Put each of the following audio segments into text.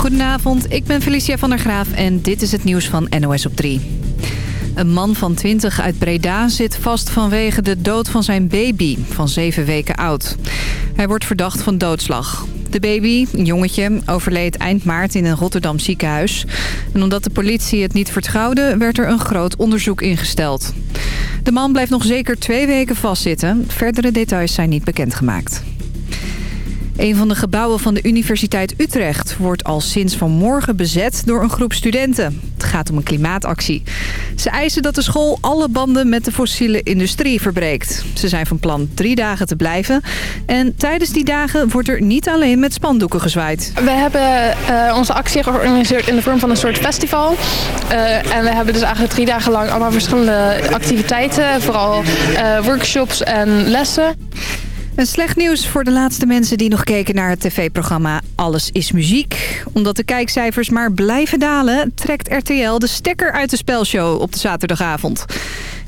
Goedenavond, ik ben Felicia van der Graaf en dit is het nieuws van NOS op 3. Een man van 20 uit Breda zit vast vanwege de dood van zijn baby van 7 weken oud. Hij wordt verdacht van doodslag. De baby, een jongetje, overleed eind maart in een Rotterdam ziekenhuis. En omdat de politie het niet vertrouwde, werd er een groot onderzoek ingesteld. De man blijft nog zeker twee weken vastzitten. Verdere details zijn niet bekendgemaakt. Een van de gebouwen van de Universiteit Utrecht wordt al sinds vanmorgen bezet door een groep studenten. Het gaat om een klimaatactie. Ze eisen dat de school alle banden met de fossiele industrie verbreekt. Ze zijn van plan drie dagen te blijven. En tijdens die dagen wordt er niet alleen met spandoeken gezwaaid. We hebben uh, onze actie georganiseerd in de vorm van een soort festival. Uh, en we hebben dus eigenlijk drie dagen lang allemaal verschillende activiteiten. Vooral uh, workshops en lessen. En slecht nieuws voor de laatste mensen die nog keken naar het tv-programma Alles is Muziek. Omdat de kijkcijfers maar blijven dalen... trekt RTL de stekker uit de spelshow op de zaterdagavond.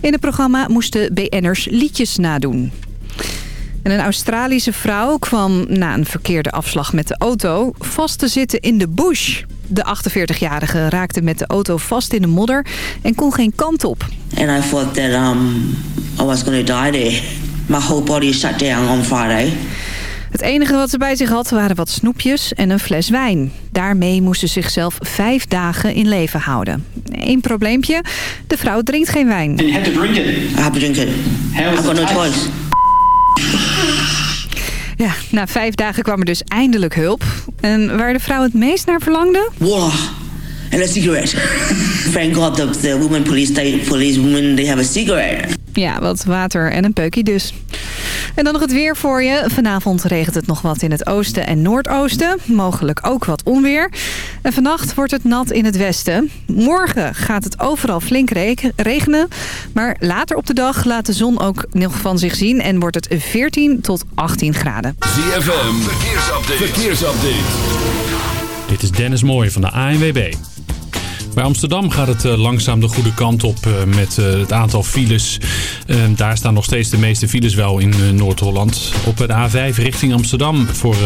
In het programma moesten BN'ers liedjes nadoen. En een Australische vrouw kwam na een verkeerde afslag met de auto... vast te zitten in de bush. De 48-jarige raakte met de auto vast in de modder en kon geen kant op. And I thought that um, I was die there. My whole body shut down on Friday. Het enige wat ze bij zich had waren wat snoepjes en een fles wijn. Daarmee moest ze zichzelf vijf dagen in leven houden. Eén probleempje, de vrouw drinkt geen wijn. You had to drink it. I have to drink it. How was I've got no choice. Ja, na vijf dagen kwam er dus eindelijk hulp. En waar de vrouw het meest naar verlangde? Water and a cigarette. Thank God the, the women police, they, police women, they have a cigarette. Ja, wat water en een peukie dus. En dan nog het weer voor je. Vanavond regent het nog wat in het oosten en noordoosten. Mogelijk ook wat onweer. En vannacht wordt het nat in het westen. Morgen gaat het overal flink re- regenen. Maar later op de dag laat de zon ook nog van zich zien. En wordt het 14 tot 18 graden. ZFM, verkeersupdate. verkeersupdate. Dit is Dennis Mooij van de ANWB. Bij Amsterdam gaat het eh, langzaam de goede kant op eh, met eh, het aantal files. Daar staan nog steeds de meeste files wel in Noord-Holland. Op de A5 richting Amsterdam voor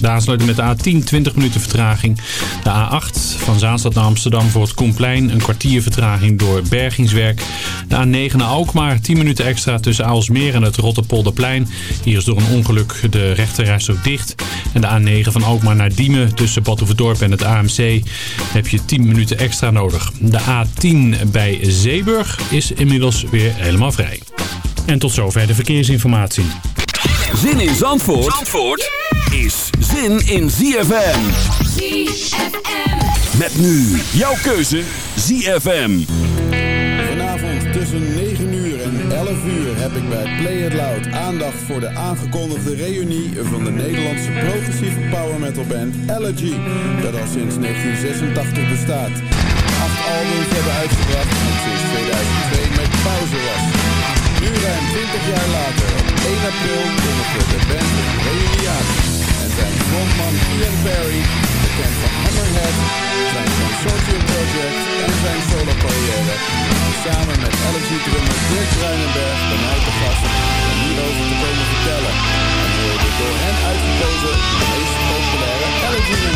de aansluiting met de A10 20 minuten vertraging. De A8 van Zaanstad naar Amsterdam voor het Koenplein een kwartier vertraging door bergingswerk. De A9 naar Alkmaar 10 minuten extra tussen Aalsmeer en het Rotterpolderplein. Hier is door een ongeluk de rechterreis ook dicht. En de A9 van Alkmaar naar Diemen tussen Badhoevedorp en het AMC heb je 10 minuten extra nodig. De A10 bij Zeeburg is inmiddels weer helemaal vrij. En tot zover de verkeersinformatie. Zin in Zandvoort, Zandvoort is zin in ZFM. Met nu jouw keuze ZFM. 12 uur heb ik bij Play It Loud aandacht voor de aangekondigde reunie van de Nederlandse progressieve power metal band Allergy, dat al sinds 1986 bestaat. Acht albums hebben uitgebracht en sinds 2002 met pauze was. Nu ruim 20 jaar later, op 1 april, kondigde de band een reunie aan en zijn frontman Ian Perry bekend van Hammerhead, zijn Consortium Project en zijn solo carrière, samen met Elegy drummer Dirk Ruinenberg bij mij te gast om hierover te komen vertellen. En de door hen uitgekozen meest populaire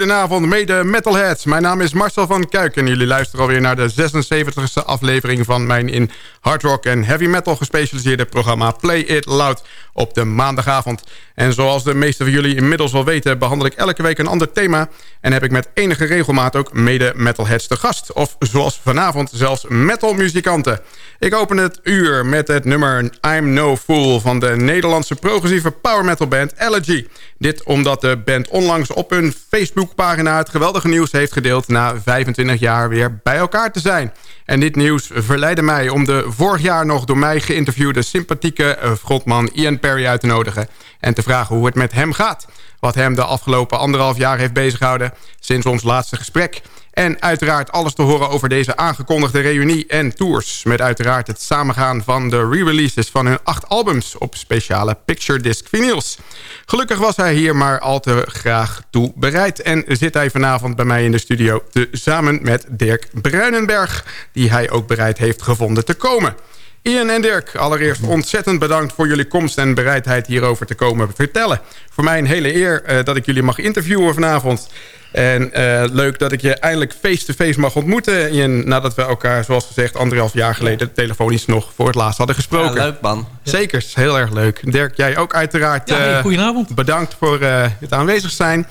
goedenavond mede metalheads. Mijn naam is Marcel van Kuik en jullie luisteren alweer naar de 76e aflevering van mijn in hard rock en heavy metal gespecialiseerde programma Play It Loud op de maandagavond. En zoals de meesten van jullie inmiddels wel weten behandel ik elke week een ander thema en heb ik met enige regelmaat ook mede metalheads te gast. Of zoals vanavond zelfs metalmuzikanten. Ik open het uur met het nummer I'm No Fool van de Nederlandse progressieve power metal band Elegy. Dit omdat de band onlangs op hun Facebookpagina het geweldige nieuws heeft gedeeld... na 25 jaar weer bij elkaar te zijn. En dit nieuws verleidde mij om de vorig jaar nog door mij geïnterviewde... sympathieke frontman Ian Perry uit te nodigen... en te vragen hoe het met hem gaat. Wat hem de afgelopen anderhalf jaar heeft bezighouden sinds ons laatste gesprek... En uiteraard alles te horen over deze aangekondigde reunie en tours. Met uiteraard het samengaan van de re-releases van hun acht albums... op speciale Picture Disc vinyls. Gelukkig was hij hier maar al te graag toe bereid... en zit hij vanavond bij mij in de studio... Te, samen met Dirk Bruinenberg... die hij ook bereid heeft gevonden te komen... Ian en Dirk, allereerst ontzettend bedankt voor jullie komst en bereidheid hierover te komen vertellen. Voor mij een hele eer uh, dat ik jullie mag interviewen vanavond. En uh, leuk dat ik je eindelijk face-to-face mag ontmoeten. Ian, nadat we elkaar, zoals gezegd, anderhalf jaar geleden... telefonisch nog voor het laatst hadden gesproken. Ja, leuk man. Zeker, heel erg leuk. Dirk, jij ook uiteraard. Ja, hey, goedenavond. Uh, bedankt voor uh, het aanwezig zijn.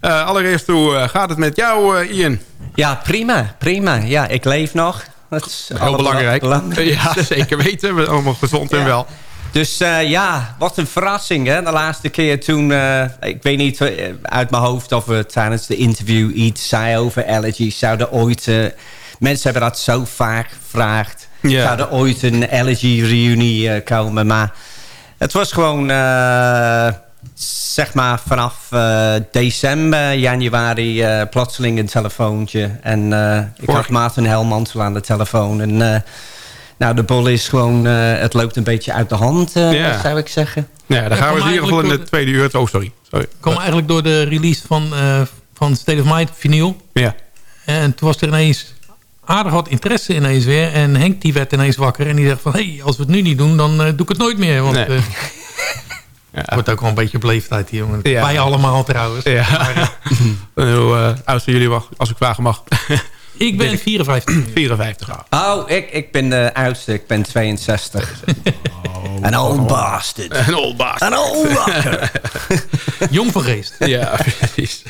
allereerst, hoe gaat het met jou, Ian? Ja, prima, prima. Ja, ik leef nog. Dat is heel belangrijk. belangrijk. Ja, zeker weten. We allemaal gezond ja. en wel. Dus uh, ja, wat een verrassing. Hè? De laatste keer toen, uh, ik weet niet uh, uit mijn hoofd of we tijdens de interview iets zei over allergies. Zouden ooit, mensen hebben dat zo vaak gevraagd. Yeah. Zou er ooit een allergy reunie komen? Maar het was gewoon, zeg maar vanaf december, januari, plotseling een telefoontje. En ik had Maarten Helmans aan de telefoon. En nou, de bol is gewoon... Uh, het loopt een beetje uit de hand, uh, ja. zou ik zeggen. Ja, daar gaan we in ieder geval in de tweede uur... Oh, sorry. sorry. kwam eigenlijk door de release van, uh, van State of Mind vinyl. Ja. En toen was er ineens aardig wat interesse ineens weer. En Henk die werd ineens wakker. En die dacht van... Hé, hey, als we het nu niet doen, dan doe ik het nooit meer. Want... Nee. Ja. Het wordt ook wel een beetje beleefdheid hier, jongen. Ja. Wij allemaal trouwens. Ja. Maar, hoe oud zijn jullie, als ik vragen mag? Ik ben 54. 54 Oh, ik, ik ben de oudste. Ik ben 62. Een oh. old bastard. Een old bastard. Een old bastard. Jong van geest. Ja, precies.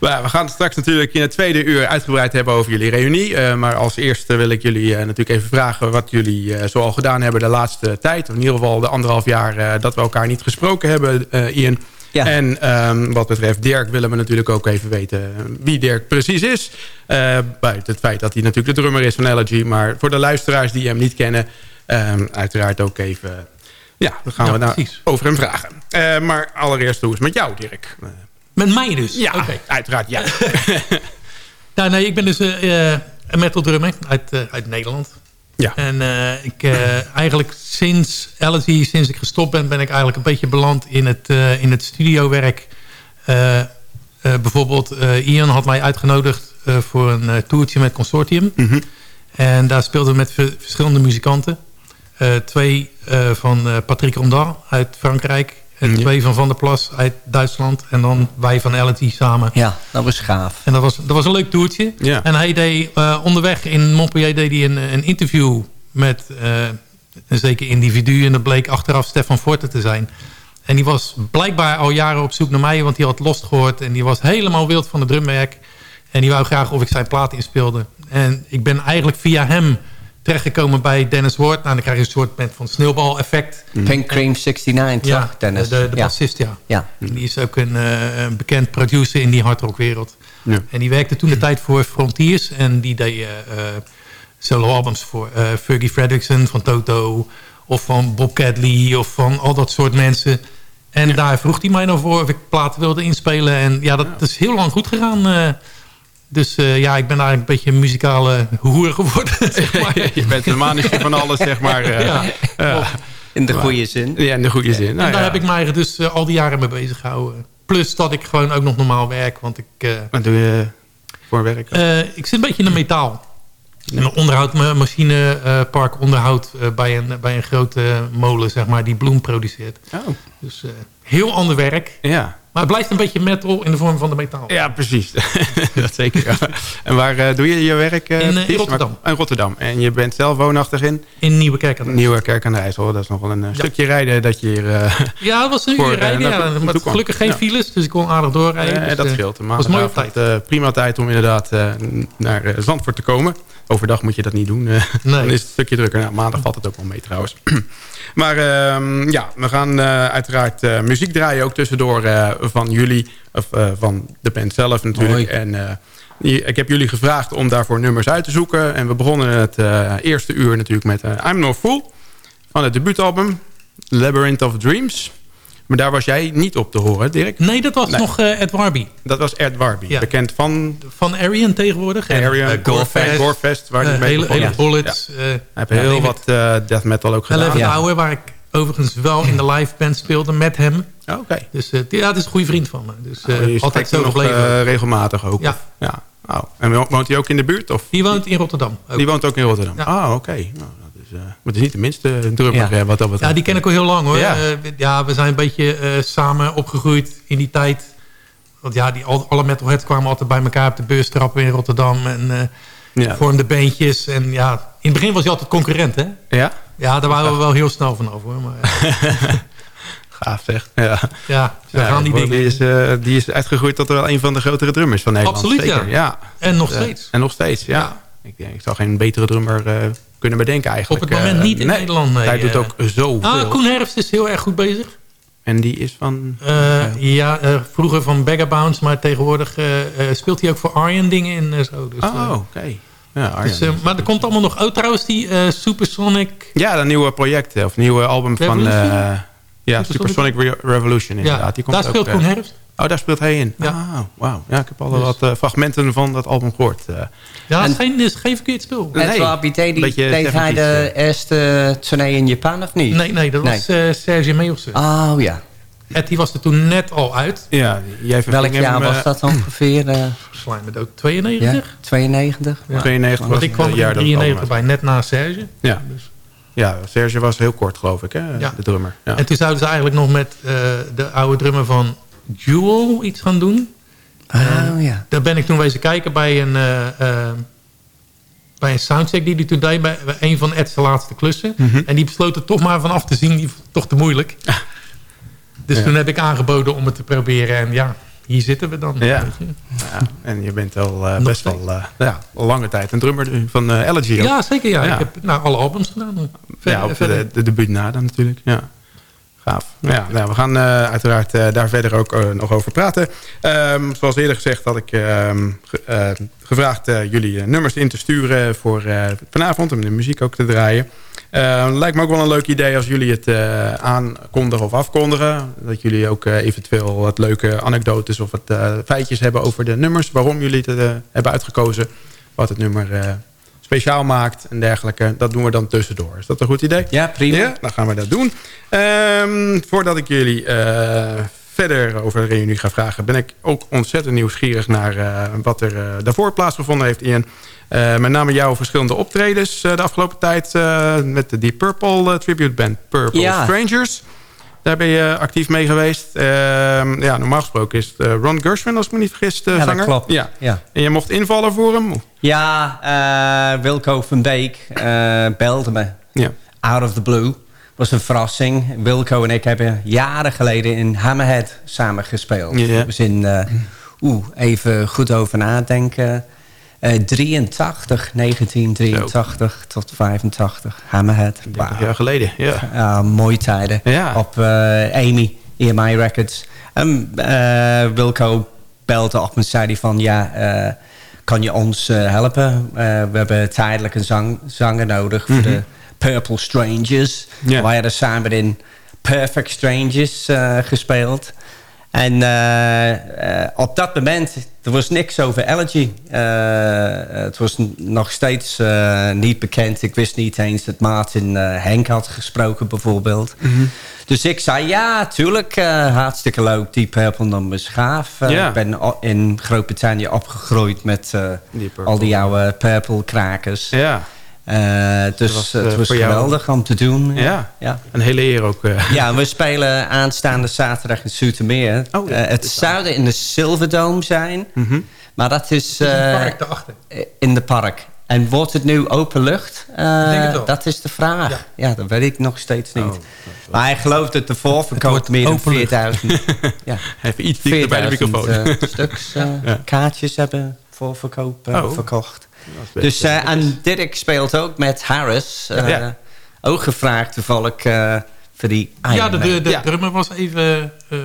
Maar we gaan het straks natuurlijk in het tweede uur uitgebreid hebben over jullie reunie. Uh, maar als eerste wil ik jullie uh, natuurlijk even vragen wat jullie uh, zoal gedaan hebben de laatste tijd. Of in ieder geval de anderhalf jaar dat we elkaar niet gesproken hebben, Ian. Ja. En um, wat betreft Dirk willen we natuurlijk ook even weten wie Dirk precies is. Uh, buiten het feit dat hij natuurlijk de drummer is van Allergy. Maar voor de luisteraars die hem niet kennen, um, uiteraard ook even... Ja, dan gaan ja, we daar over hem vragen. Uh, maar allereerst, hoe is het met jou, Dirk? Met mij dus? Ja, okay. uiteraard, ja. nou, nee, ik ben dus een metal drummer uit, uit Nederland. Ja. En uh, ik, uh, eigenlijk sinds LSE, sinds ik gestopt ben, ben ik eigenlijk een beetje beland in het, uh, in het studiowerk. bijvoorbeeld, Ian had mij uitgenodigd voor een toertje met Consortium. Mm -hmm. En daar speelden we met verschillende muzikanten. twee van Patrick Rondan uit Frankrijk. En twee van Van der Plas uit Duitsland. En dan wij van LT samen. Ja, dat was gaaf. En dat was, dat was een leuk toertje. Ja. En hij deed uh, onderweg in Montpellier deed hij een, een interview met uh, een zeker individu. En dat bleek achteraf Stefan Forte te zijn. En die was blijkbaar al jaren op zoek naar mij. Want die had Lost gehoord. En die was helemaal wild van de drumwerk. En die wou graag of ik zijn plaat inspeelde. En ik ben eigenlijk via hem terechtgekomen bij Dennis Ward. Nou, dan krijg je een soort van sneeuwbal-effect. Mm. Pink Cream 69, ja, toch, Dennis? De, de bassist, ja. ja. Die is ook een, uh, een bekend producer in die hardrockwereld. Ja. En die werkte toen de tijd voor Frontiers. En die deed uh, solo-albums voor uh, Fergie Fredrickson van Toto... of van Bob Cadley of van al dat soort mensen... En ja. daar vroeg hij mij nou voor of ik platen wilde inspelen. En ja, dat is heel lang goed gegaan. Dus uh, ja, ik ben eigenlijk een beetje een muzikale hoer geworden. Zeg maar. je bent een mannetje van alles, zeg maar. Uh, ja, uh, in de goede zin. Ja, in de goede zin. Nou, en daar ja. heb ik mij dus al die jaren mee bezig gehouden. Plus dat ik gewoon ook nog normaal werk. Want ik... Wat doe je voor werk? ik zit een beetje in de metaal. En onderhoud, machinepark onderhoud bij, een, bij een grote molen, zeg maar, die bloem produceert. Oh. Dus heel ander werk. Ja. Maar het blijft een beetje metal in de vorm van de metaal. Ja, precies. dat zeker. ja. En waar eh, doe je je werk? eh, In, eh, in? Rotterdam. Maar- in Rotterdam. En je bent zelf woonachtig in In Nieuwe Kerk aan de Kerk aan de IJssel. Dat is nog wel een stukje rijden dat je hier... Ja, het was een uur rijden. Ja, maar gelukkig geen files, dus ik kon aardig doorrijden. dus, dat scheelt. was mooi op tijd. Prima tijd om inderdaad naar Zandvoort te komen. Overdag moet je dat niet doen. eh, Nee. Dan is het een stukje drukker. Nou, maandag valt het ook wel mee trouwens. maar ehm, ja, we gaan eh, uiteraard eh, muziek draaien. Ook tussendoor van jullie. Of van de band zelf natuurlijk. Mooi. En ik heb jullie gevraagd om daarvoor nummers uit te zoeken. En we begonnen het eerste uur natuurlijk met I'm No Fool. Van het debuutalbum Labyrinth of Dreams. Maar daar was jij niet op te horen, Dirk. Nee, dat was Nee. nog eh, Ed Warby. Dat was Ed Warby. Ja. Bekend van Van Arian tegenwoordig. En, Area, eh, Gorefest, Gorefest, waar eh, hij mee hele, begonnen hele bullets. Ja. eh, Hij heeft ja, heel wat eh, death metal ook gedaan. Eleven. Hour, waar ik overigens wel in de live band speelde met hem. Oh, Oké. Dus eh, ja, het is een goede vriend van me. Dus eh, Oh, altijd zo nog gebleven. eh, regelmatig ook? Ja. ja. Oh. En wo- woont hij ook in de buurt? Of? Die woont in Rotterdam. ook. Die woont ook in Rotterdam? Ah, oké. Nou, eh, maar het is niet de minste drummer Ja. eh, wat dat betreft. Ja, die ken ik al heel lang hoor. Ja. Ja, ja we zijn een beetje eh, samen opgegroeid in die tijd. Want ja, die, al- alle metalheads kwamen altijd bij elkaar op de beurstrappen in Rotterdam. En eh, Ja. vormden beentjes. En ja, in het begin was hij altijd concurrent hè. Ja? Ja, daar waren we wel heel snel vanaf hoor. Maar eh, Gaaf zeg. Ja. ja, Ja, gaan die dingen. is, eh, die is uitgegroeid tot wel een van de grotere drummers van Nederland. Absoluut, Zeker. ja. En nog Eh, steeds. en nog steeds, ja. Ik, denk, ik zou geen betere drummer eh, kunnen bedenken eigenlijk. Op het moment Eh, niet in nee. Nederland. Nee, Hij doet eh. ook zoveel. Ah, Koen Herfst is heel erg goed bezig. En die is van... Eh, ja, eh, vroeger van Bounce, maar tegenwoordig eh, eh, speelt hij ook voor Arjen dingen in en zo. Dus, Oh, eh, oké. Ja, dus, eh, maar er komt allemaal nog... Oh, trouwens, die eh, Supersonic... ja, dat nieuwe project, eh, of nieuwe album van... Eh, ja, Supersonic? Supersonic Re- Revolution inderdaad. Ja, die komt daar speelt eh, Koen Herfst. Oh, daar speelt hij in. Ja. Ah, wauw. Ja, ik heb al Dus- wat eh, fragmenten van dat album gehoord. eh. Ja, het is En- geen, is geen verkeerd spel. Nee. En die- Beetje deed hij 70s, de eerste tournee in Japan of niet? Nee, nee, dat Nee. was Serge Meelsen. Oh ja. Ed, die was er toen net al uit. Ja, jij Welk jaar was dat ongeveer? eh Slijm het ook. ja, 92? 92? Ja. 92 was Want ik kwam in dat het 93 album bij, net na Serge. Ja. Dus. ja, Serge was heel kort geloof ik, hè? Ja. De drummer. Ja. En toen zouden ze eigenlijk nog met eh, de oude drummer van Jewel iets gaan doen. Oh ja. Daar ben ik toen wezen kijken bij een, eh, eh, bij een soundcheck die hij toen deed. Bij, een van Ed's laatste klussen. Mhm. En die besloot er toch maar van af te zien. Die toch te moeilijk. Dus Ja. toen heb ik aangeboden om het te proberen. En ja, hier zitten we dan. Ja. Ja, en je bent al best wel ja, lange tijd een drummer van ook. ja, zeker. Ja. Ja. Ik heb nou, alle albums gedaan. ja, Verder- op verder- de, de debuut na dan natuurlijk. Ja. Gaaf. Ja, nou, we gaan eh, uiteraard eh, daar verder ook eh, nog over praten. Ehm, zoals eerder gezegd had ik ehm, ge- eh, gevraagd jullie nummers in te sturen voor vanavond. Om de muziek ook te draaien. Eh, lijkt me ook wel een leuk idee als jullie het aankondigen of afkondigen. Dat jullie ook eventueel wat leuke anekdotes of wat feitjes hebben over de nummers. Waarom jullie het hebben uitgekozen. Wat het nummer speciaal maakt en dergelijke. Dat doen we dan tussendoor. Is dat een goed idee? Ja, prima. Ja, dan gaan we dat doen. Ehm, voordat ik jullie eh, verder over de reunie ga vragen... ben ik ook ontzettend nieuwsgierig naar eh, wat er eh, daarvoor plaatsgevonden heeft, Ian. Met name jouw verschillende optredens de afgelopen tijd... met de Deep Purple tribute band Purple Ja. Strangers. Daar ben je actief mee geweest. Ehm, ja, normaal gesproken is het eh, Ron Gershwin, als ik me niet vergis, de Ja, dat zanger. klopt. Ja. Ja. En je mocht invallen voor hem? Ja, eh, Wilco van Beek eh, belde me. Ja. Out of the blue. was een verrassing. Wilco en ik hebben jaren geleden in Hammerhead samen gespeeld. Ja, ja. Dat was in, eh, oeh, even goed over nadenken. Eh 83, 1983 tot 85. Hammerhead. 30 Wauw. jaar geleden, ja. Mooie tijden. Ja. Op eh, Amy, EMI Records. En eh, Wilco belde op en zei hij van... ja, eh, kan je ons eh, helpen? Eh, we hebben tijdelijk een zang, zanger nodig voor de Purple Strangers. Ja. Wij hadden samen in Perfect Strangers eh, gespeeld. En eh, eh, op dat moment, er was niks over Elegy. Eh, het was nog steeds niet bekend. Ik wist niet eens dat Maarten Henk had gesproken bijvoorbeeld. Dus ik zei, ja, tuurlijk, hartstikke leuk. Die Purple nummers gaaf. Ik ben in Groot-Brittannië opgegroeid met Die al die oude Purple krakers. Ja. Eh, dus was, het eh, was jou- geweldig om te doen. Ja, ja. een hele eer ook. eh. Ja, we spelen aanstaande zaterdag in Soetermeer. Oh, ja, Eh, het dit is zou in de Silverdome zijn. Mhm. Maar dat is Het een eh, park daarachter. in de park. En wordt het nu open lucht? Eh, het dat is de vraag. Ja. Ja. dat weet ik nog steeds niet. Oh, maar hij gelooft dat de voorverkoop meer dan open lucht. 4000 ja, Even iets dichter bij de 4000 microfoon. stuks eh, Ja. kaartjes hebben voorverkoop Oh. verkocht. Dus, eh, en Dirk speelt ook met Harris. eh, Ja. Ook gevraagd toevallig eh, voor die Ja, de, de, de Ja. drummer was even eh,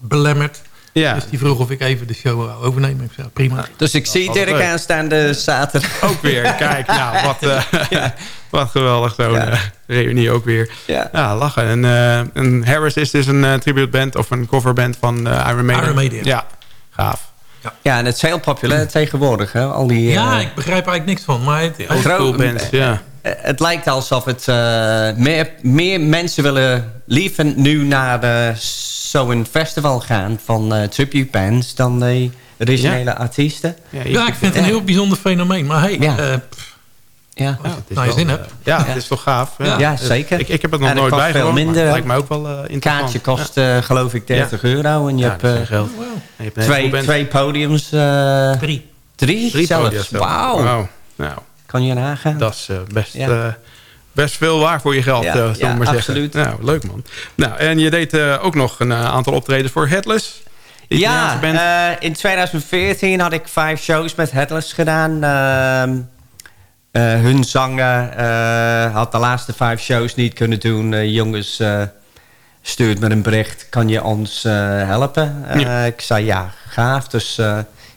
belemmerd. ja, Dus die vroeg of ik even de show wou overnemen. Ik zei, prima. Dus ik zie Dirk leuk. aanstaande zaterdag. ook weer. Kijk, nou, wat, eh, wat geweldig zo'n Ja. reunie ook weer. Ja. Ja, lachen. En, eh, en Harris is dus een uh, tributeband of een coverband van eh, Iron Maiden. Iron Maiden. Ja, gaaf. Ja, en het is heel populair tegenwoordig. Hè? Al die, Ja, eh, ik begrijp eigenlijk niks van. Maar het, school bands, ja. eh, het lijkt alsof het eh, meer, meer mensen willen liever nu naar de- zo'n festival gaan van eh tribute bands dan de originele artiesten. Ja, ik vind het een heel bijzonder fenomeen. Maar hey, Ja. eh, het is nou je zin eh, hebt. Ja, het is toch gaaf. Ja, Ja, Het- zeker. Ik, ik heb het nog nooit kost veel minder, lijkt mij ook wel eh interessant. kaartje kost eh, geloof ik 30 euro. En je Ja, hebt dat is eh, geen geld. Wow. En je hebt een twee, twee podiums. eh, Drie. drie, Drie zelfs. Wauw. Nou, Kan je nagaan? dat is eh, best, Ja. eh, best veel waar voor je geld, Ja, eh, zullen we ja, maar zeggen. absoluut. Nou, leuk man. Nou, en je deed eh, ook nog een eh, aantal optredens voor Headless. Ja, eh, in 2014 had ik vijf shows met Headless gedaan. Eh, hun zanger eh, had de laatste vijf shows niet kunnen doen. Eh, jongens, stuurt me een bericht. Kan je ons helpen? Ja. Ik zei ja, gaaf. Dus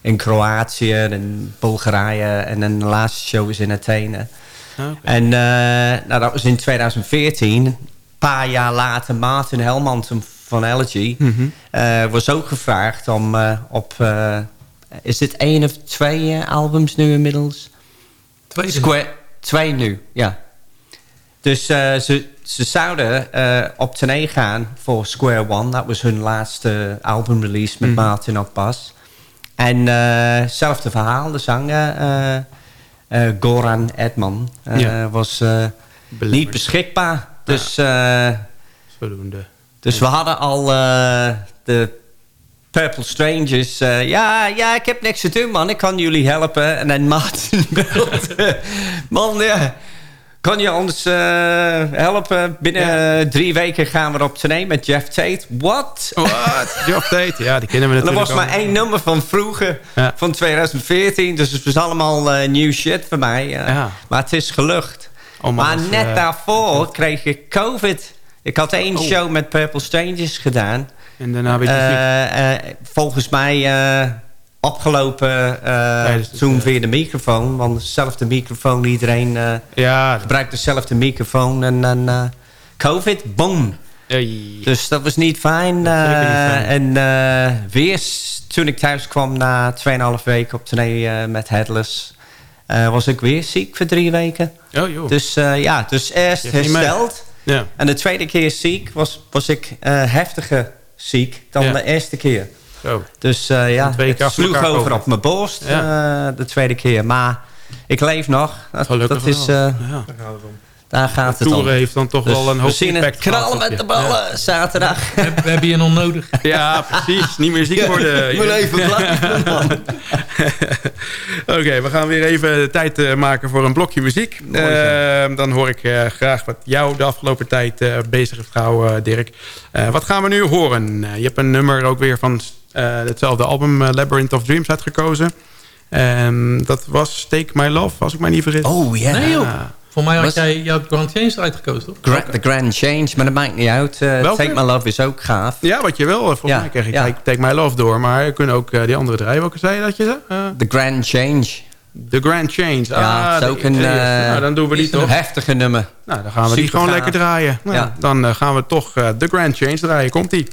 in Kroatië en Bulgarije. En een de laatste show is in Athene. Oké. En nou, dat was in 2014. Een paar jaar later, Maarten Helmans van Elegy... Mhm. was ook gevraagd om op... is dit één of twee albums nu inmiddels? Square, twee nu, ja. Dus eh, ze, ze zouden eh, op tournee gaan voor Square One. Dat was hun laatste albumrelease met Mhm. Martin op bas. En eh zelfde verhaal, de zanger Goran Edman Ja. was niet beschikbaar. Dus, Zodoende. dus we hadden al de Purple Strangers. eh, ja, ja, ik heb niks te doen, man. Ik kan jullie helpen. En dan belt. eh, man, ja. Kan je ons eh, helpen? Binnen drie weken gaan we op tournee met Jeff Tate. What? What? Geoff Tate, ja, die kennen we En er natuurlijk was maar één nummer van vroeger, Ja. van 2014. Dus het was allemaal eh new shit voor mij. Ja. Maar het is gelukt. Oh, maar net daarvoor kreeg ik COVID. Ik had één Oh. show met Purple Strangers gedaan. En daarna ben je ziek. Eh, eh, volgens mij opgelopen eh, Tijdens het, toen via de microfoon. Want dezelfde microfoon, iedereen eh, Ja, gebruikt dezelfde microfoon. En dan COVID, boom. Hey. Dus dat was niet fijn. Niet en weer toen ik thuis kwam na 2,5 weken op tournee met Headless... was ik weer ziek voor drie weken. Oh joh. Dus ja, dus eerst hersteld. ja. En de tweede keer ziek was, was ik heftiger ziek dan Ja. de eerste keer. Zo. Dus eh, ja, twee keer het sloeg over over. op mijn borst eh, de tweede keer. Maar ik leef nog. Dat, Gelukkig dat is, eh, ja. Daar gaat het om. heeft dan toch Dus wel een hoop impact knallen met de ballen zaterdag. We, we hebben je nog nodig. Ja, precies. Niet meer ziek worden. Moet even. Oké, we gaan weer even tijd eh, maken voor een blokje muziek. Eh, dan hoor ik eh, graag wat jou de afgelopen tijd eh, bezig heeft gehouden, eh, Dirk. Eh, wat gaan we nu horen? Je hebt een nummer ook weer van eh, hetzelfde album, Labyrinth of Dreams, uitgekozen. Ehm, dat was Take My Love, als ik mij niet vergis. Oh ja. Nee. Voor mij had Was- jij jouw Grand Change eruit gekozen, toch? Gra- The Grand Change, maar dat maakt niet uit. Eh? Take My Love is ook gaaf. Ja, wat je wil. Volgens Ja, mij kreeg ik ja. take, My Love door. Maar je kunt ook eh, die andere draaien. Welke zei je dat je zei? Eh, The Grand Change. The Grand Change. Ja, ah, het is ook de- een, de eh, nou, dan doen we die toch. Heftige nummer. Nou, dan gaan we die gewoon gaaf. lekker draaien. Nou, Ja. Dan gaan we toch eh, The Grand Change draaien. Komt-ie.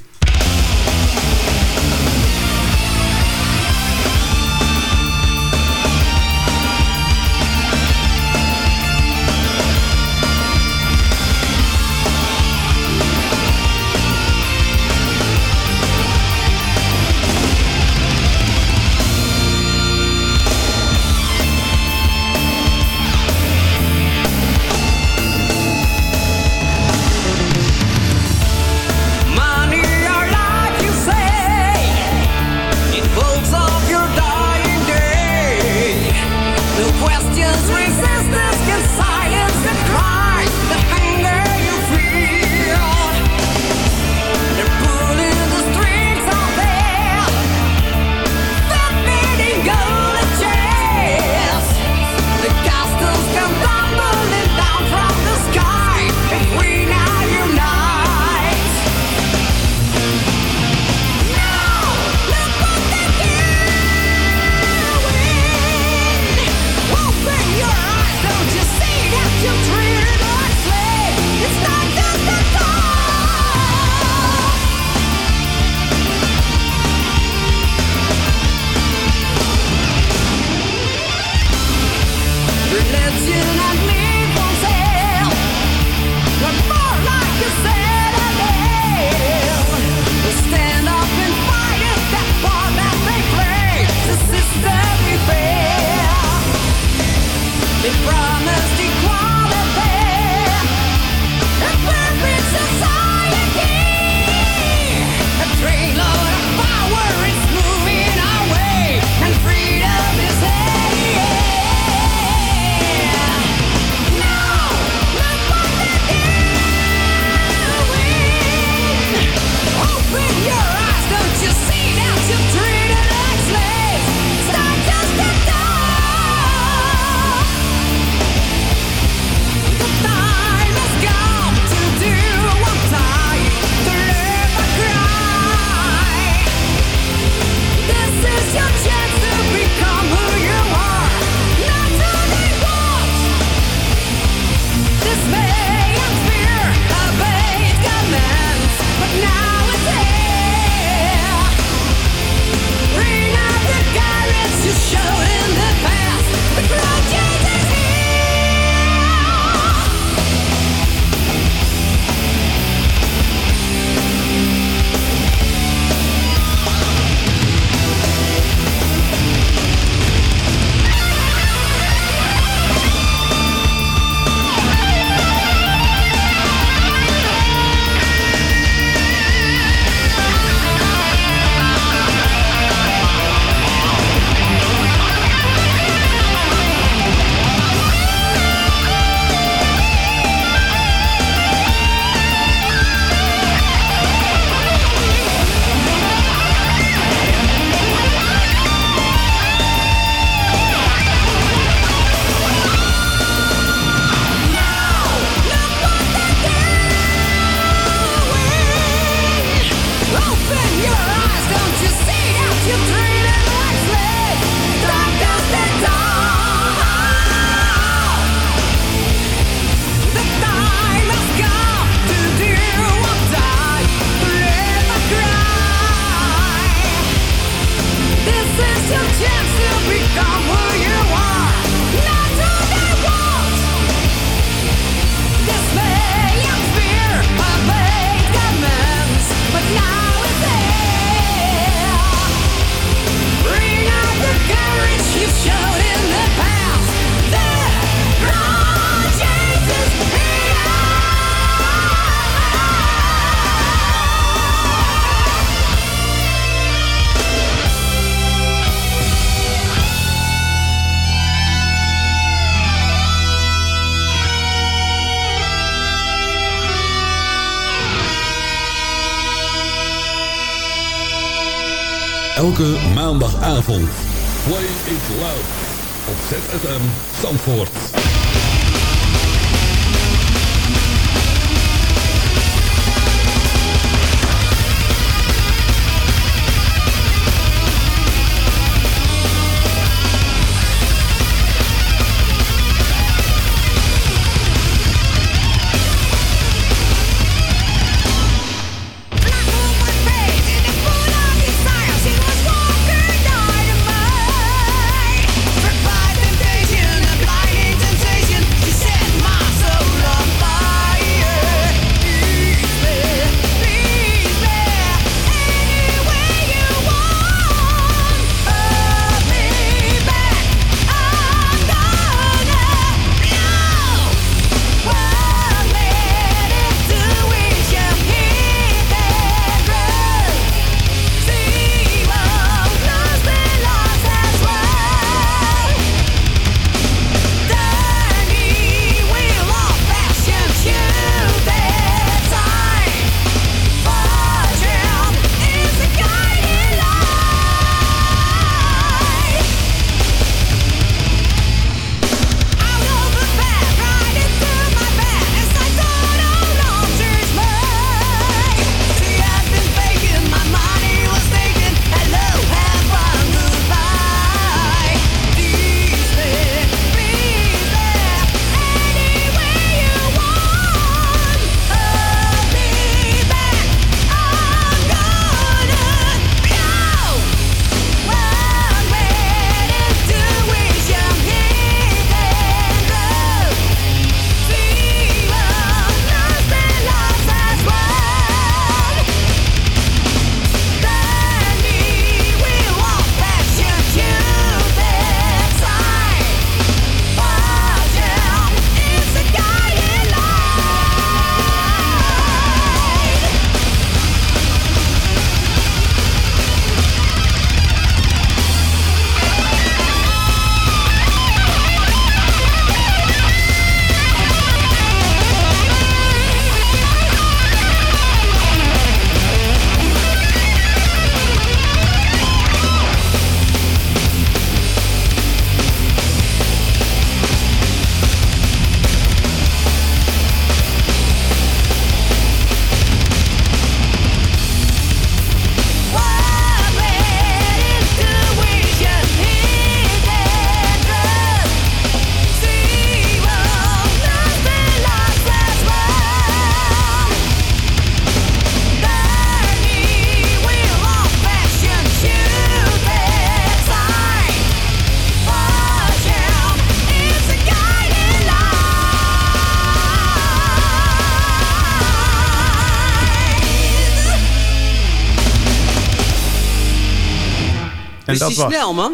En Is dat die was... snel, man?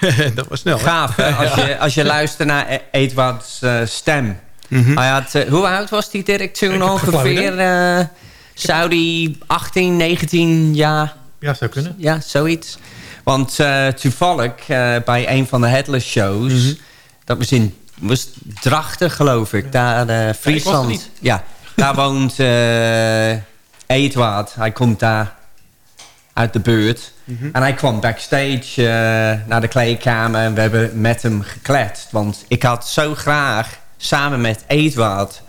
dat was snel. Gaaf, hè? Als, je, als je luistert naar E- Edward's eh, stem. Mhm. Hij had, eh, hoe oud was die Dirk toen ongeveer? eh, zou die 18, 19 jaar... Ja, zou kunnen. Ja, zoiets. Want eh, toevallig eh, bij een van de Headless shows... Mhm. dat was in was Drachten, geloof ik. Daar, eh Friesland. niet. Ja, daar woont eh Edward. Hij komt daar uit de buurt. Mhm. En hij kwam backstage eh, naar de kleedkamer... en we hebben met hem gekletst. Want ik had zo graag samen met Edward...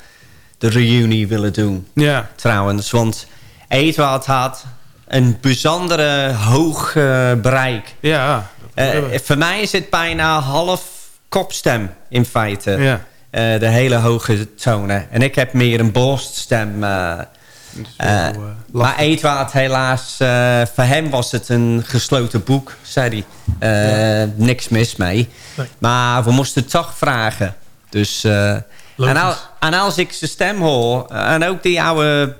de reunie willen doen Ja. trouwens. Want Edward had een bijzondere hoog eh, bereik. Ja. Eh, voor mij is het bijna half kopstem in feite. Ja. De hele hoge tonen. En ik heb meer een borststem. Eh, eh, maar Edward helaas, eh, voor hem was het een gesloten boek, zei hij. Niks mis mee. Nee. Maar we moesten toch vragen. Dus, en, al- en als ik zijn stem hoor, en ook die oude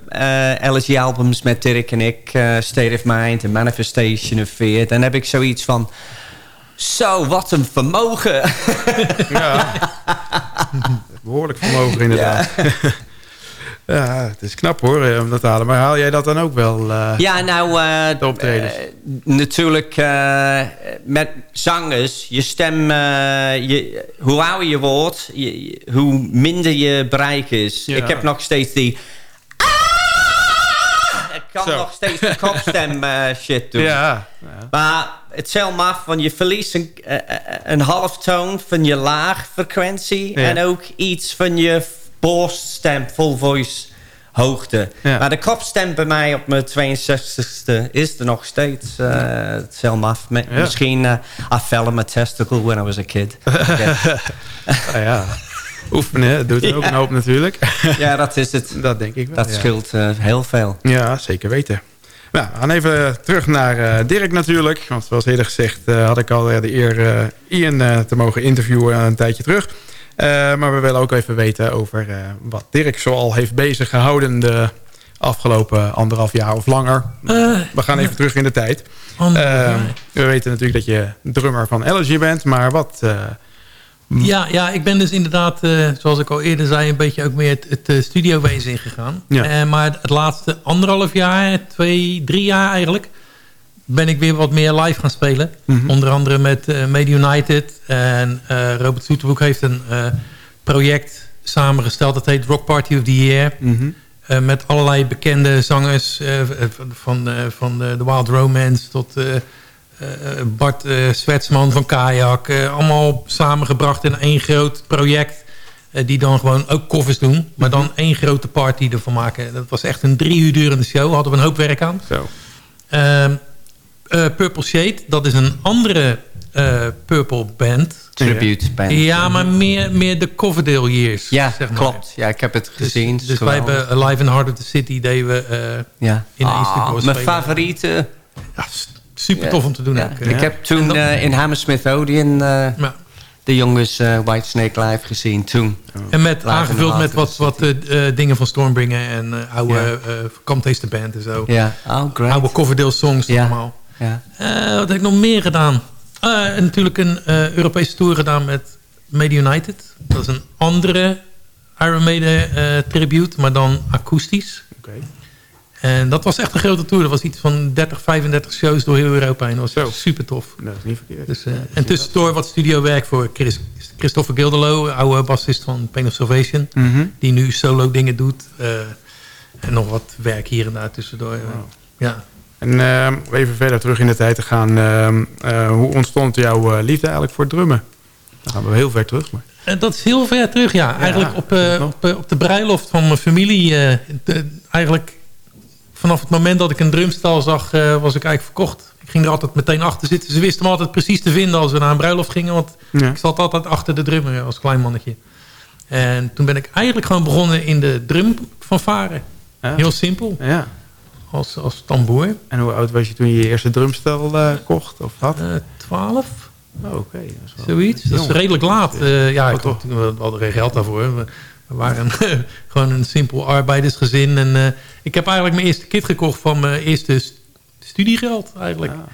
LSG-albums met Dirk en ik, State of Mind en Manifestation of Fear, dan heb ik zoiets van, zo, wat een vermogen. Ja. Behoorlijk vermogen inderdaad. Ja. Het is knap hoor, eh, om dat te halen. Maar haal jij dat dan ook wel? eh, Ja, nou, eh, De optredens. natuurlijk eh, met zangers, je stem, eh, je, hoe ouder je wordt, je- hoe minder je bereik is. Ja. Ik heb nog steeds die... Ah! Ik kan Zo. nog steeds de kopstem shit doen. ja. Maar het me af, want je verliest een, een half toon van je laagfrequentie... Ja. en ook iets van je borststem, full voice hoogte. Ja. Maar de kopstem bij mij op mijn 62ste is er nog steeds. eh het me af. Me- Ja. Misschien uh, I fell my testicle when I was a kid. Ah, ja. Oefenen, doet er ook een hoop natuurlijk. ja, dat is het. dat denk ik wel. Dat scheelt eh, heel veel. Ja, zeker weten. Nou, we gaan even terug naar Dirk natuurlijk. Want zoals eerder gezegd had ik al de eer Ian te mogen interviewen een tijdje terug. Eh, maar we willen ook even weten over eh, wat Dirk zoal heeft bezig gehouden de afgelopen anderhalf jaar of langer. Eh, we gaan even terug in de tijd. We weten natuurlijk dat je drummer van Allergy bent, maar wat... Ja, ja, ik ben dus inderdaad, zoals ik al eerder zei... een beetje ook meer het, het eh, studiowezen ingegaan. Ja. Maar het laatste anderhalf jaar, twee, drie jaar eigenlijk... ben ik weer wat meer live gaan spelen. Mhm. Onder andere met eh Made United. En eh, Robert Soeterbroek heeft een eh, project samengesteld... dat heet Rock Party of the Year... mhm. Met allerlei bekende zangers van, van, van de, Wild Romance tot Bart Swetsman van Kajak. allemaal samengebracht in één groot project. die dan gewoon ook covers doen. Maar dan één grote party ervan maken. Dat was echt een drie uur durende show. Hadden we een hoop werk aan. Zo. Ehm, eh, Purple Shade, dat is een andere eh, Purple band. Tribute band. Ja, maar meer, meer de Coverdale Years. Ja, zeg maar. klopt. Ja, ik heb het gezien. Het is Dus wij hebben Live in Heart of the City deden we eh, Ja. in stuk mijn favoriete. Ja, super tof om te doen Ja. ook. Ik heb toen En dan- in Hammersmith Odeon Ja. de jongens eh, Whitesnake live gezien toen. En met, Live aangevuld met wat, wat eh, dingen van Stormbringen en oude Taste the Band en zo. Ja, oh great. Oude Coverdale songs Ja. allemaal. Ja. Eh, wat heb ik nog meer gedaan? Eh, en natuurlijk een eh, Europese tour gedaan met Made United. Dat is een andere Iron Maiden eh, tribute, maar dan akoestisch. Oké. En dat was echt een grote tour. Dat was iets van 30, 35 shows door heel Europa heen. Dat was Zo. super tof. Dat is niet verkeerd. Dus, eh, en tussendoor wat studiowerk voor Chris, Christopher Gilderlo, oude bassist van Pain of Salvation. Mhm. Die nu solo dingen doet. eh, en nog wat werk hier en daar tussendoor. eh, Ja. En eh, om even verder terug in de tijd te gaan. eh, eh, hoe ontstond jouw eh, liefde eigenlijk voor drummen? Dan gaan we heel ver terug. Maar... Eh, dat is heel ver terug, ja. Eigenlijk op, op, op de bruiloft van mijn familie. de- eigenlijk vanaf het moment dat ik een drumstel zag, was ik eigenlijk verkocht. Ik ging er altijd meteen achter zitten. Ze wisten me altijd precies te vinden als we naar een bruiloft gingen. Want Ja. ik zat altijd achter de drummer als klein mannetje. En toen ben ik eigenlijk gewoon begonnen in de drum van varen. Ja. Heel simpel, Ja. Als, als tamboer. En hoe oud was je toen je je eerste drumstel eh, kocht of had? Eh, Twaalf, Oh, Oké. zoiets. Dat is redelijk laat. Eh, ja, Oh, ik toch? had, we hadden geen geld daarvoor. We, we waren gewoon een simpel arbeidersgezin. En eh, ik heb eigenlijk mijn eerste kit gekocht van mijn eerste st- studiegeld eigenlijk. Ja.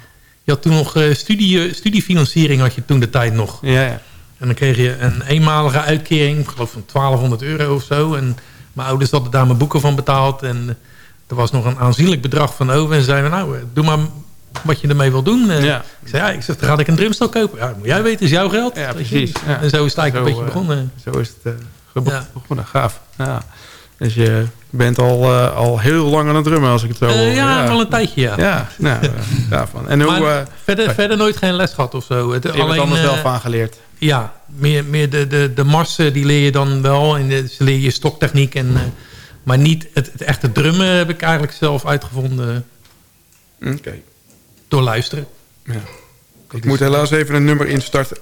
Je had toen nog eh, studie, studiefinanciering had je toen de tijd nog. Ja, ja. En dan kreeg je een eenmalige uitkering, ik geloof van 1200 euro of zo. En mijn ouders hadden daar mijn boeken van betaald. En er was nog een aanzienlijk bedrag van over. En zeiden we, nou, doe maar wat je ermee wil doen. Ja. Ik zei, ja, ik zeg, dan ga ik een drumstel kopen. Ja, moet jij weten, is jouw geld. Ja, precies. Ja. En zo is het eigenlijk Zo, een beetje eh, begonnen. Zo is het uh, Ja. begonnen. Gaaf. Ja. Dus je bent al, eh, al heel lang aan het drummen als ik het zo Eh, hoor. ja, wel een tijdje, ja. Ja, nou, eh, gaaf man. En hoe... Maar eh, verder, verder nooit geen les gehad of zo. Het, je hebt het anders eh, zelf aangeleerd. Ja, meer, meer de, de, de marsen die leer je dan wel. En de, ze leer je stoktechniek. En, eh, maar niet het, het echte drummen heb ik eigenlijk zelf uitgevonden Oké. door luisteren. Ja. Ik moet helaas even een nummer instarten.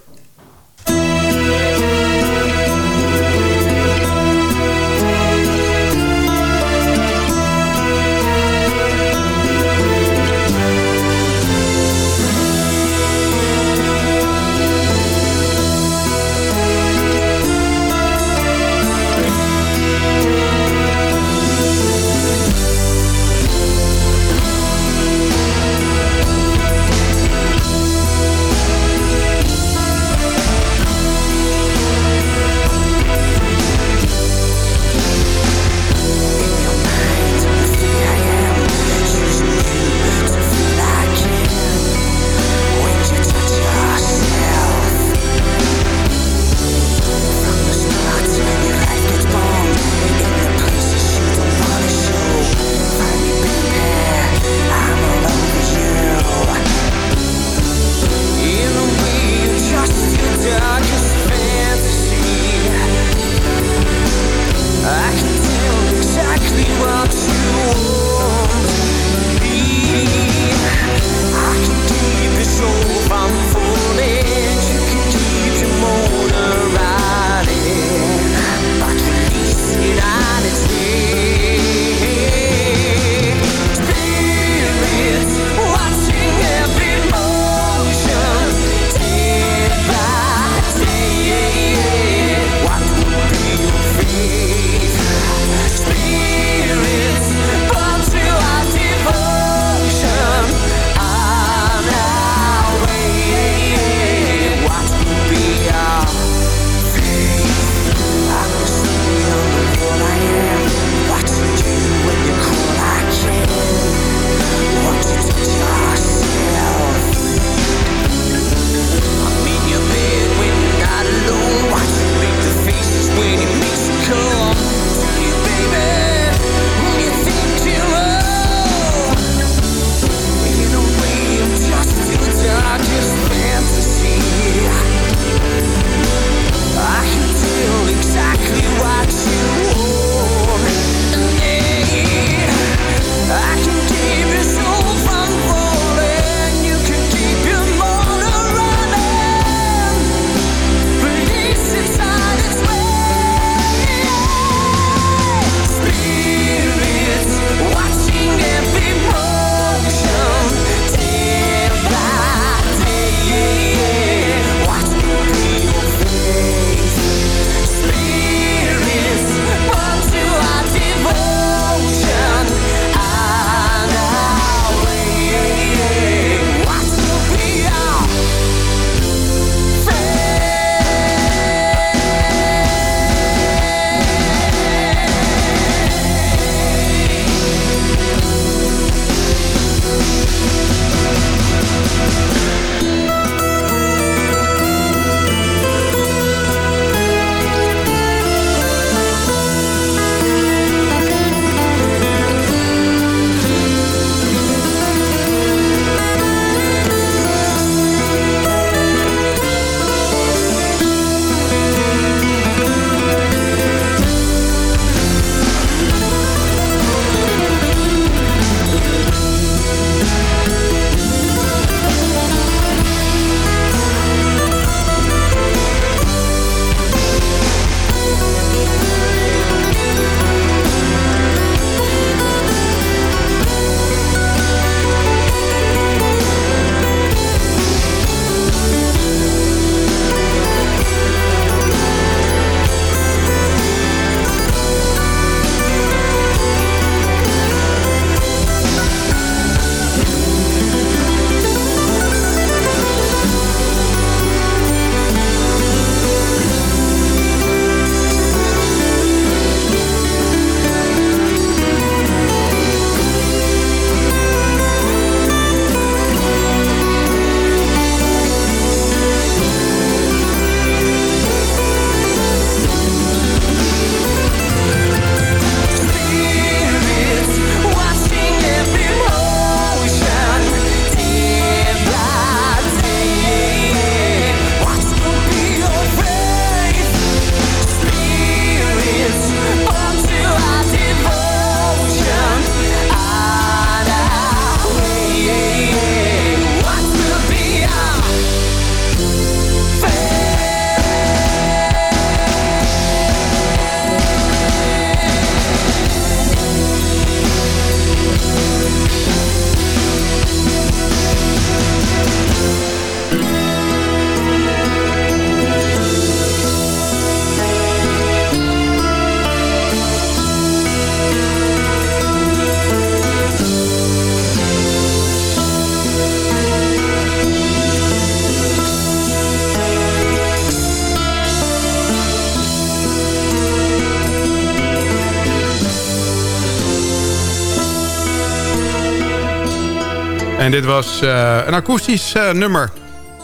En dit was eh, een akoestisch eh, nummer.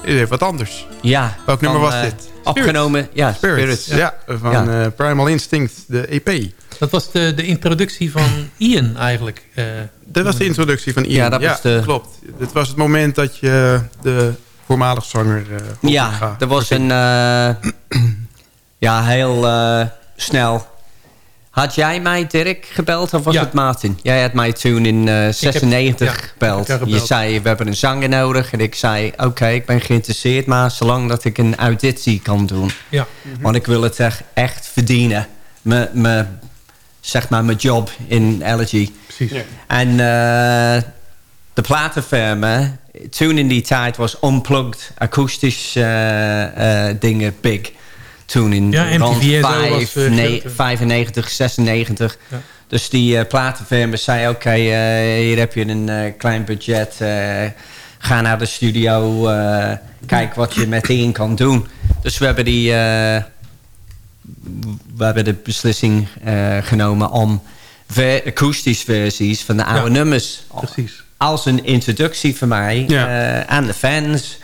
Even wat anders. Ja. Welk nummer was eh, dit? Opgenomen, ja, Spirits. Spirits. Ja, van Ja. eh, Primal Instinct, de EP. Dat was de, de introductie van Ian eigenlijk. eh. Dat was de introductie van Ian. Ja, dat was de- klopt. Dit was het moment dat je de voormalig zanger... eh Ja, er was een... eh, ja, heel eh, snel. Had jij mij, Dirk, gebeld of was Ja. het Martin? Jij had mij toen in eh 96 ja, ik gebeld. Je zei, we hebben een zanger nodig. En ik zei, oké, ik ben geïnteresseerd... maar zolang dat ik een auditie kan doen. Ja. Want ik wil het echt, echt verdienen. Me, me, zeg maar mijn job in Allergy. Precies. En eh, de platenfirma, toen in die tijd was unplugged akoestisch eh, eh, dingen big. Toen in Ja, rond en zo vijf- was, eh, nee, groot, 95, 96. Ja. Dus die eh platenfirma zei, oké, eh, hier heb je een eh, klein budget. eh, ga naar de studio, eh, kijk wat je meteen kan doen. Dus we hebben die... eh, we hebben de beslissing eh, genomen om ver akoestische versies van de oude Ja, nummers. Precies. Als een introductie voor mij Ja. eh, aan de fans.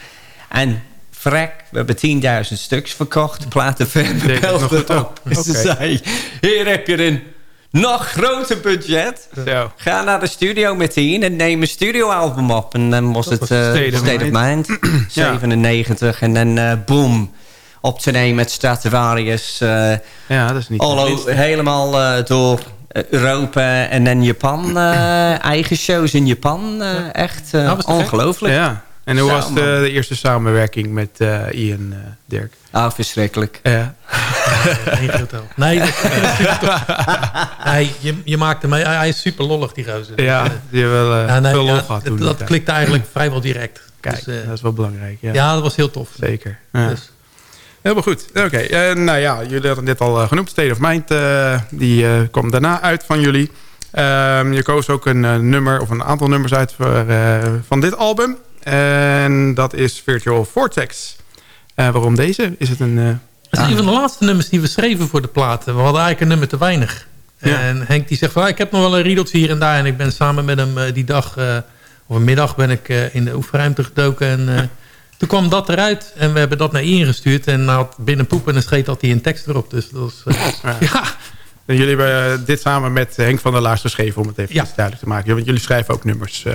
En vrek, we hebben 10.000 stuks verkocht. De platenfirma Deed het belde op. En Ze zei, hier heb je een nog groter budget. Zo. Ga naar de studio meteen en neem een studioalbum op. En dan was het was eh, State of Mind. 97. En dan eh, boom. Op te nemen met Stratovarius. eh, Ja, dat is niet... all helemaal door Europa en dan Japan. eigen shows in Japan. echt Nou, ongelooflijk. Ja. En hoe Zo, was de, eerste samenwerking met eh, Ian, eh, Dirk? Ah, verschrikkelijk. Ja. Nee, dat, nee je, je maakt hem mee. Hij, hij is super lollig, die gozer. Ja, die hebben wel eh, Ja, nee, veel lol ja, gehad dat, toen. dat die klikte eigenlijk vrijwel direct. Kijk, Dus, eh, dat is wel belangrijk. Ja, ja. dat was heel tof. zeker. Ja. Dus, Helemaal goed. Oké, eh, nou ja, jullie hadden dit al eh, genoemd. State of Mind, eh, die eh, kwam daarna uit van jullie. Ehm, je koos ook een eh, nummer, of een aantal nummers uit voor, eh, van dit album. En dat is Virtual Vortex. Eh, waarom deze? Is het een... dat is een van de laatste nummers die we schreven voor de platen. We hadden eigenlijk een nummer te weinig. Ja. En Henk die zegt van, "Ah, ik heb nog wel een riedeltje hier en daar. En ik ben samen met hem eh, die dag, eh, of een middag, ben ik in de oefenruimte gedoken. En toen kwam dat eruit. En we hebben dat naar Ian gestuurd. En had binnen poep en een scheet had hij een tekst erop. Dus dat was, Ja. ja. en jullie hebben dit samen met Henk van der Laars geschreven... om het even duidelijk te maken. Want jullie schrijven ook nummers.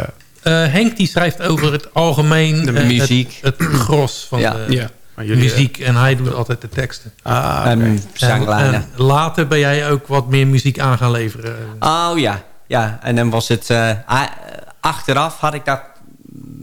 Eh, Henk die schrijft over het algemeen... De eh, het- muziek. Het, gros van Ja. de ja. Maar jullie, muziek. En hij doet altijd de teksten. ah. En zanglijnen. En, later ben jij ook wat meer muziek aan gaan leveren. Oh ja, ja. En dan was het... eh, achteraf had ik dat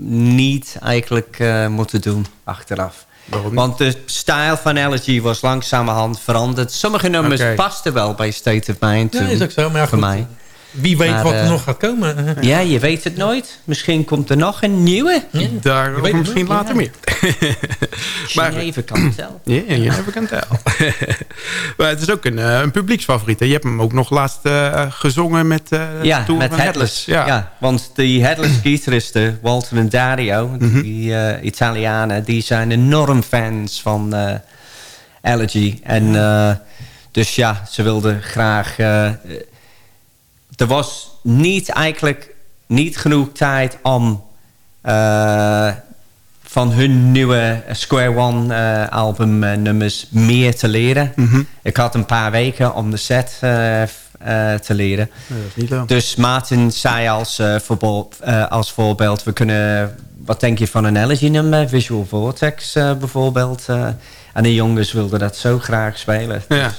niet eigenlijk eh, moeten doen. Achteraf. Waarom niet? Want de stijl van Allergy was langzamerhand veranderd. Sommige nummers pasten wel bij State of Mind Ja, is ook zo. Maar ja, voor goed, mij. Wie weet Maar, wat er eh, nog gaat komen. Ja, je weet het nooit. Misschien komt er nog een nieuwe. Daarover weet het misschien niet, later meer. Maar- Geneve kan tellen. Ja, je never can tell. maar het is ook een, eh, een publieksfavoriet. hè? Je hebt hem ook nog laatst eh, gezongen met uh, Ja, met Headless. Ja. want die Headless gitaristen, Walter en Dario, Mhm. die eh, Italianen, die zijn enorm fans van eh Allergy. En eh, dus ja, ze wilden graag... er was niet eigenlijk niet genoeg tijd om eh, van hun nieuwe Square One eh, album eh, nummers meer te leren. Mhm. Ik had een paar weken om de set te leren. Nee, dat is niet lang. Dus Maarten zei als, voorbeeld, als voorbeeld... we kunnen, wat denk je van een Allergy nummer? Visual Vortex bijvoorbeeld. en de jongens wilden dat zo graag spelen. Ja,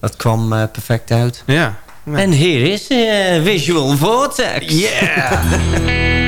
Dat kwam perfect uit. ja. En hier is eh, Visual Vortex. Yeah!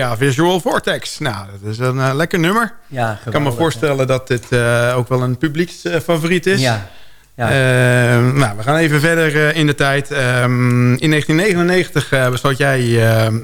Ja, Visual Vortex. Nou, dat is een eh, lekker nummer. Ja, Ik kan me voorstellen dat dit eh, ook wel een publieksfavoriet is. Ja. Ja. Eh, nou, we gaan even verder eh, in de tijd. Ehm, in 1999 eh, besloot jij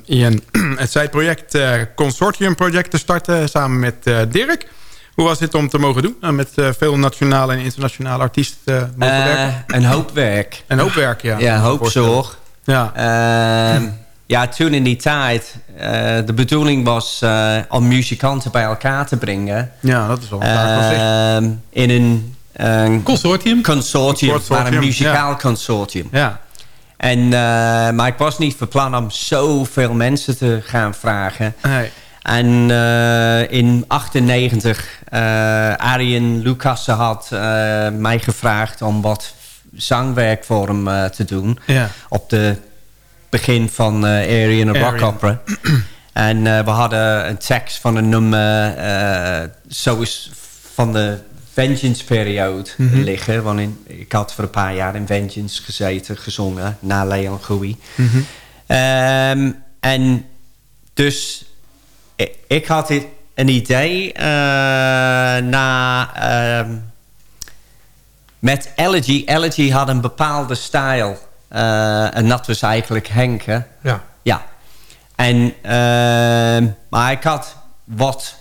Ian, het zijproject Consortium Project te starten samen met Dirk. Hoe was dit om te mogen doen? Met veel nationale en internationale artiesten mogen werken? een hoop werk. Een hoop werk, ja. Ja, hoop zorg. Ja. Ehm, ja, toen in die tijd, eh, de bedoeling was eh, om muzikanten bij elkaar te brengen. Ja, dat is wel een zaak van zich. Ehm, in een, een Consortium? consortium, Consortium, maar een muzikaal ja. consortium. Ja. En, eh, maar ik was niet van plan om zoveel mensen te gaan vragen. Nee. En eh, in 98, eh Arjen Lucassen had eh, mij gevraagd om wat zangwerk voor hem te doen. Ja. Op de begin van eh Arjen Rock. Opera. en eh, we hadden een tekst van een nummer, eh zo is van de Vengeance-periode Mhm. liggen. Want in, ik had voor een paar jaar in Vengeance gezeten, gezongen, na Leon Gouy. Mhm. Ehm, en dus ik, ik had dit- een idee na... ehm, met Elegy. Elegy had een bepaalde stijl. Eh, en dat was eigenlijk Henk, hè? Ja. Ja. En, ehm, maar ik had wat...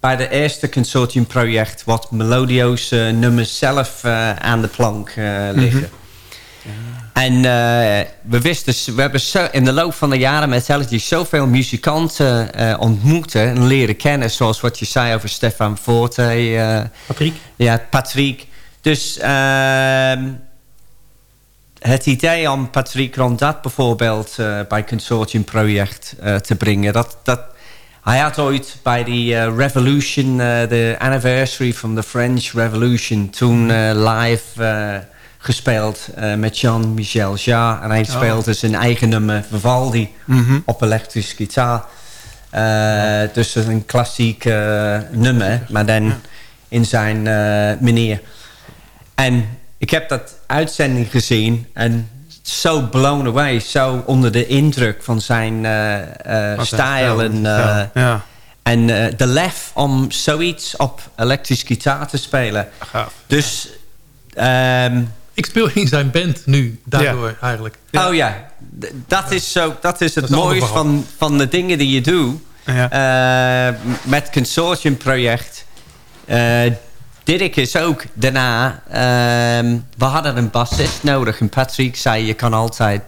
Bij de eerste consortiumproject... wat melodieuze nummers zelf eh, aan de plank eh, liggen. En eh, we wisten, we hebben zo, in de loop van de jaren met Elegy zoveel muzikanten eh, ontmoeten en leren kennen. Zoals wat je zei over Stefan Forte. eh, Patrick? ja, Patrick. Dus ehm, het idee om Patrick Rondat bijvoorbeeld eh, bij Consortium Project eh, te brengen. Dat, dat, hij had ooit bij die eh, Revolution, de anniversary van de French Revolution, toen live gespeeld met Jean-Michel Jarre. En hij Oh. speelde zijn eigen nummer Vivaldi Mhm. op elektrische gitaar. Dus dat is een klassiek nummer, maar dan in zijn manier. En ik heb dat uitzending gezien en zo blown away, zo onder de indruk van zijn eh, eh, een stijl. En, eh, ja. en eh, de lef om zoiets op elektrisch gitaar te spelen. Gaaf. Dus, ehm, Ik speel in zijn band nu, daardoor eigenlijk. oh ja, d- dat is, zo, dat is het Dat is van, van de dingen die je doet. Ja. Eh, met Consortium project. Dirk is ook daarna... ehm, we hadden een bassist nodig. En Patrick zei, je kan altijd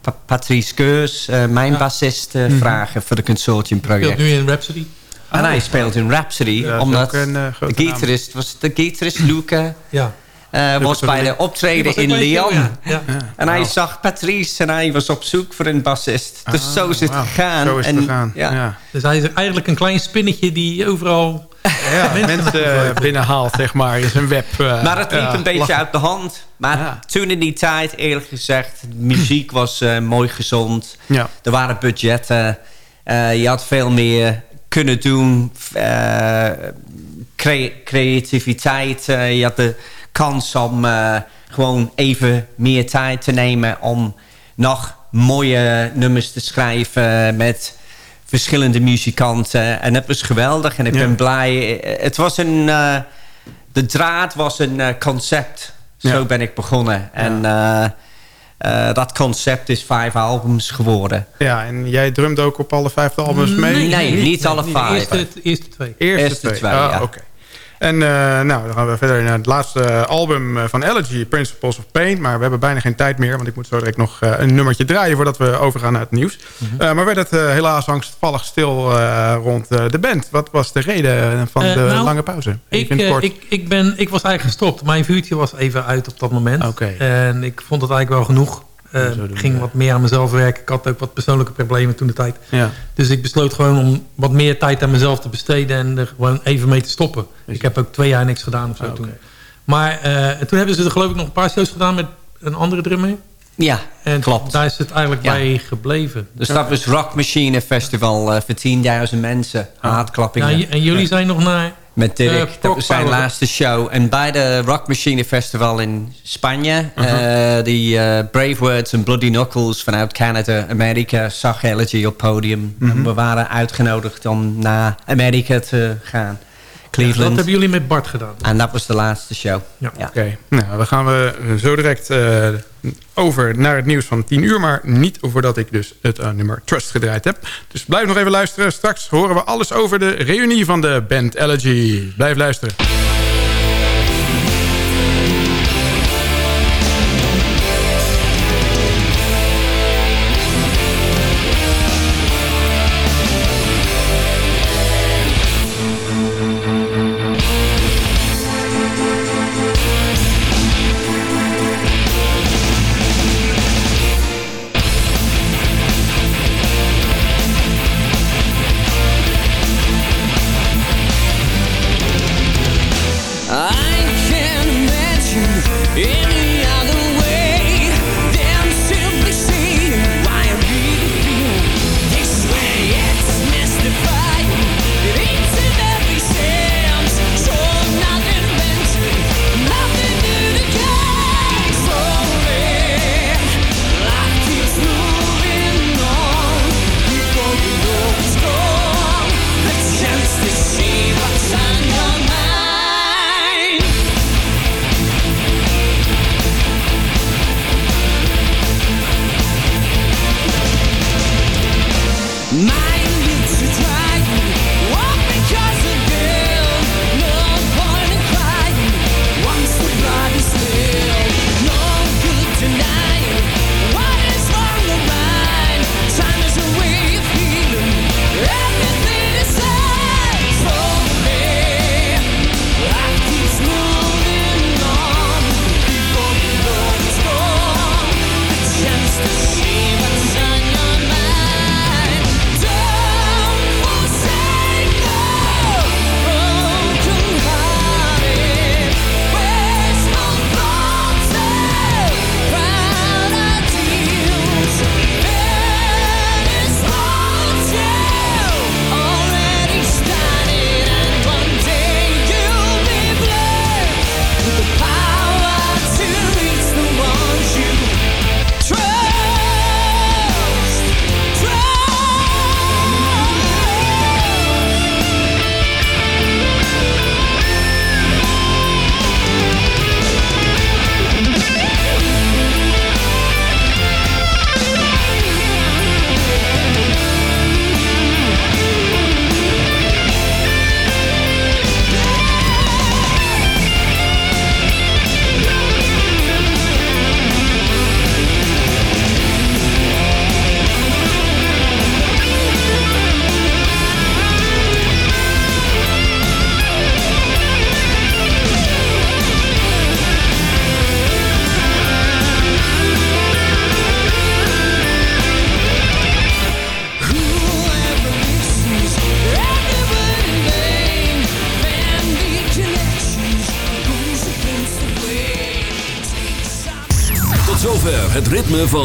Pa- Patrice Keurs, eh, mijn bassist, eh, Mhm. vragen voor de Consortium Speelt project. nu in Rhapsody. En hij speelt in Rhapsody, Ja, omdat ook een, eh, de gitarist, was de gitarist Luca, Ja. eh, was bij de optreden in Lyon. Ja. ja. En hij zag Patrice en hij was op zoek voor een bassist. Dus Ah, zo is het gegaan. Zo is het en, gegaan. Ja. Ja. Dus hij is eigenlijk een klein spinnetje die overal... Ja, mensen eh, binnenhaalt, zeg maar, in zijn web. eh, Maar het liep ja, een beetje lachen. uit de hand. Maar Ja. toen in die tijd, eerlijk gezegd, de muziek was eh, mooi gezond. Ja. Er waren budgetten. Eh, je had veel meer kunnen doen. Eh, crea- creativiteit. Eh, je had de kans om eh, gewoon even meer tijd te nemen... om nog mooie nummers te schrijven met verschillende muzikanten. En dat was geweldig. En ik Ja. ben blij. Het was een... eh, de draad was een eh, concept. Zo Ja. ben ik begonnen. En eh, eh, dat concept is vijf albums geworden. Ja, en jij drumt ook op alle vijfde albums mee? Nee, niet alle vijf. eerste, de eerste twee. Eerste, Eerste twee. twee, Ah, ja. Oké. En eh, nou, dan gaan we verder naar het laatste album eh, van Elegy, Principles of Pain. Maar we hebben bijna geen tijd meer, want ik moet zo direct nog eh, een nummertje draaien... voordat we overgaan naar het nieuws. Mhm. Maar werd het helaas angstvallig stil rond de band. Wat was de reden van de nou, lange pauze? Ik, kort. ik, ik, ben, ik was eigenlijk gestopt. Mijn vuurtje was even uit op dat moment. En ik vond het eigenlijk wel genoeg. Eh, ging wat meer aan mezelf werken. Ik had ook wat persoonlijke problemen toen de tijd. ja. Dus ik besloot gewoon om wat meer tijd aan mezelf te besteden... en er gewoon even mee te stoppen. Ik heb ook twee jaar niks gedaan of zo Ah, toen. Maar eh, toen hebben ze er geloof ik nog een paar shows gedaan... met een andere drummer. Ja, En klopt. daar is het eigenlijk Ja. bij gebleven. Dus dat was Rock Machine Festival eh, voor 10.000 mensen. Haatklappingen. Ja, en jullie zijn nog naar... Met Dirk, Eh, dat was zijn laatste show. En bij de Rock Machine Festival in Spanje... Uh-huh. eh, die eh, Brave Words en Bloody Knuckles vanuit Canada, Amerika... zag Elegy op podium. Mhm. En we waren uitgenodigd om naar Amerika te gaan. Cleveland. Dat hebben jullie met Bart gedaan. En dat was de laatste show. Ja. Oké, nou, dan gaan we zo direct over naar het nieuws van 10 uur... maar niet voordat ik dus het eh, nummer Trust gedraaid heb. Dus blijf nog even luisteren. Straks horen we alles over de reunie van de band Elegy. Blijf luisteren.